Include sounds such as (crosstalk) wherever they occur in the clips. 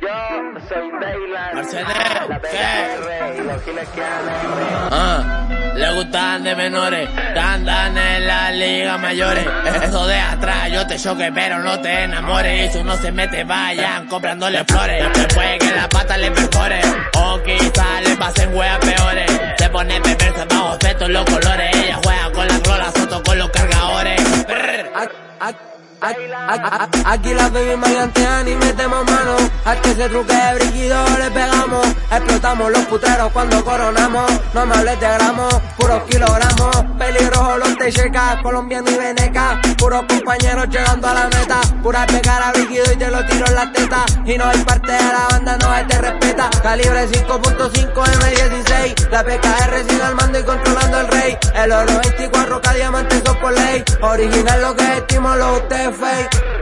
Yo soy Daylan. Mercedes, y. Ah, le gustan de menores, andan en la liga mayores. Eso de atrás, yo te choque, pero no te enamores. Y si uno se mete, vayan comprándole flores. Después que la pata le perfore, o quizá le pasen weas peores. Se pone perversa bajo efectos los colores. Ella juega con las rolas, soto con los cargadores. Brr. Aquí las baby maleantean y metemos mano. A que se truque de brígido le pegamos. Explotamos los puteros cuando coronamos. No me hables de gramos, puros kilogramos. Peligroso los techecas, colombiano y veneca. Puros compañeros llegando a la meta. Pura pegar a brígido y te lo tiro en la teta. Y no hay parte de la banda, no hay te respeta. Calibre 5.5 M16. La PKR sigue al mando y controlando el rey. El oro 24 K Original lo que estimo lo usted fake.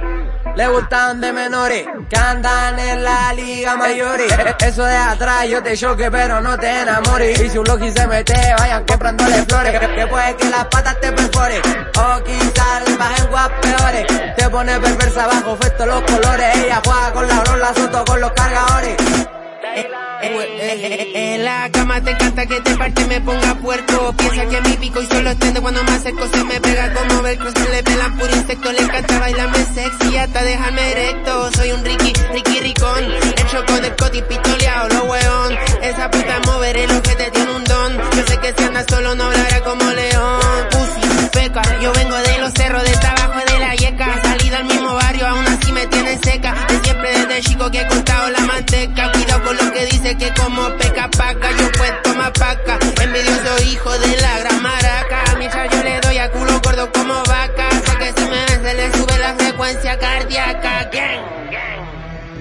Le gustan de menores que andan en la liga mayores. Eso de atrás yo te choque pero no te enamores. Y si un logi se mete, vayan comprándole flores. Que puede que las patas te perforen. O quizás le bajen guas peores. Te pone perversa bajo efecto los colores. Ella juega con la la soto con los cargadores. En la cama te encanta que te parte me ponga puerco. Piensa que mi pico y solo extiende cuando me acerco Se me pega como velcro, se le pelan puro insecto Le encanta bailarme sexy hasta dejarme erecto. Soy un Ricky, Ricky Ricón Hecho con el coti pistoleado, lo weón Esa puta mover el que te tiene un don. Yo sé que si andas solo no hablará como león. Pussy, peca, yo vengo de los cerros De abajo de la yeca. Salida al mismo barrio, aún así me tienen seca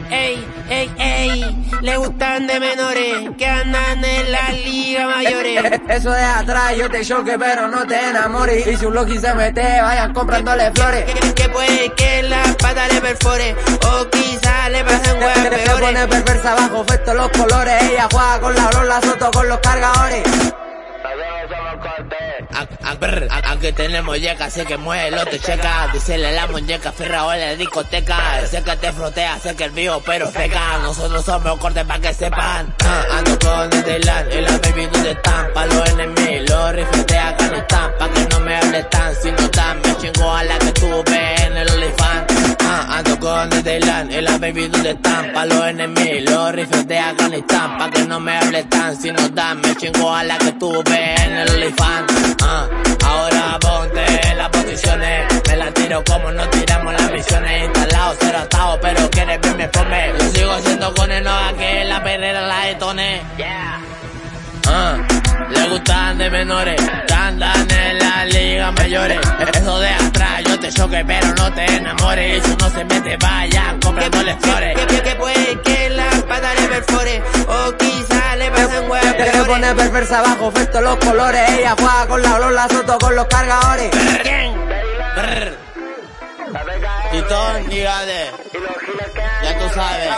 Ey, ey, ey, le gustan de menores que andan en la liga mayores. (laughs) Eso de atrás yo te choque pero no te enamores. Y si un logi se mete, vayan comprándole flores. Que, que puede que la pata le perfore o quizá le pasen Se peores. pone perversa bajo efecto los colores. Ella juega con la la soto con los cargadores. Brr, a- Aunque tenemos yeca, así que muévelo, te checa. Dísele la muñeca, ferrao en la discoteca. Sé que te frotea, sé que el vivo, pero feca. Nosotros somos cortes pa' que sepan. Ah, ando con Dylan y la baby donde están. Pa' los enemigos, los rifles de acá no. Pa' que no me hables tan, si no están, me chingo a la que tuve en el OnlyFans. Ah, ando con Dylan y la baby donde están. Pa' los enemigos, los rifles de Afganistán. Pa' que no me hables tan, si no dan, me chingo a la que tuve en el. Ah, ahora ponte en las posiciones. Me la tiro como no tiramos las misiones. Instalado, cero atado, pero quieres verme fome. Yo sigo siendo con el Nova que la perrera la detone. Yeah. Ah, le gustan de menores, que andan en la liga mayores. Eso de atrás, yo te choque, pero no te enamores. Si uno se mete, vayan comprándole flores. Que, que, que puede que la pata le perfore o quizá huevas Se pone perversa bajo efecto los colores. Ella juega con la la soto con los cargadores. Y que andan. ya tú sabes.